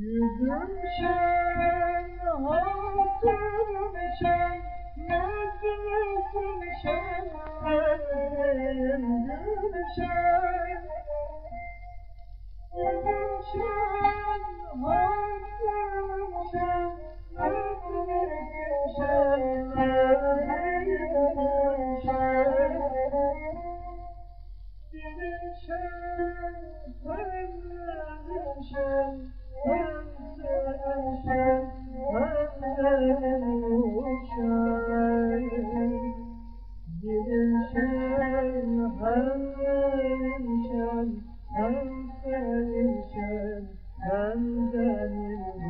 Yüzüm şen, hatırım şen, Hem senin şen, hem benim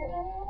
Thank you.